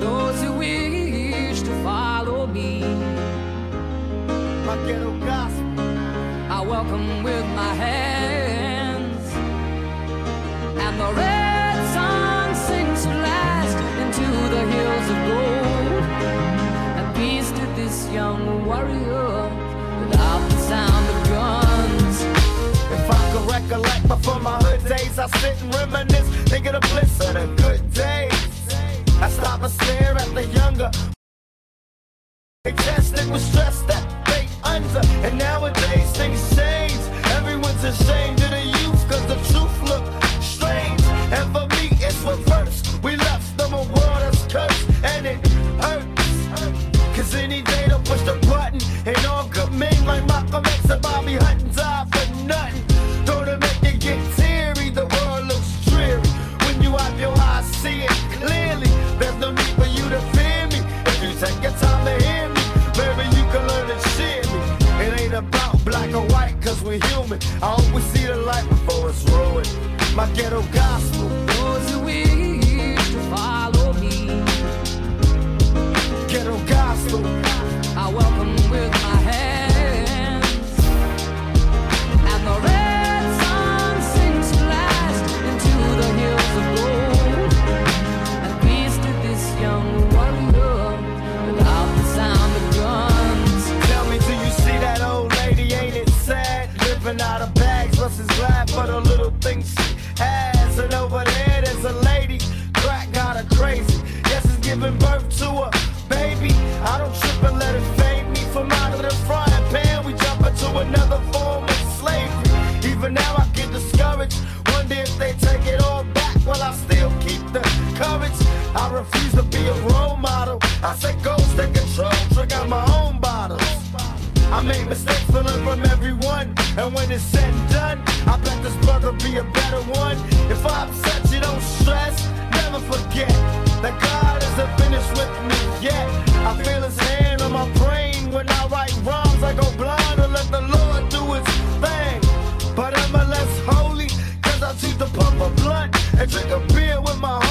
Those who wish to follow me. I welcome with my hands. And the red before my hood days, I sit and reminisce, think of the bliss of the good days. I stop and stare at the younger. Tested with stress that they under, and nowadays things change. Everyone's ashamed of the youth, cause the truth look strange. And for me, it's reversed. We left them a world that's cursed, and it hurts. Cause any day to push the button, and all good men like Malcolm X and Bobby Hutton die black or white, cause we're human. I we see the light before it's ruined. My ghetto gospel, bags, versus glad for the little things she has. And there, And when it's said and done, I bet this brother be a better one. If I upset you, don't stress. Never forget that God isn't finished with me yet. I feel his hand on my brain when I write rhymes. I go blind and let the Lord do his thing. But I'm a less holy, cause I choose to pump a blunt and drink a beer with my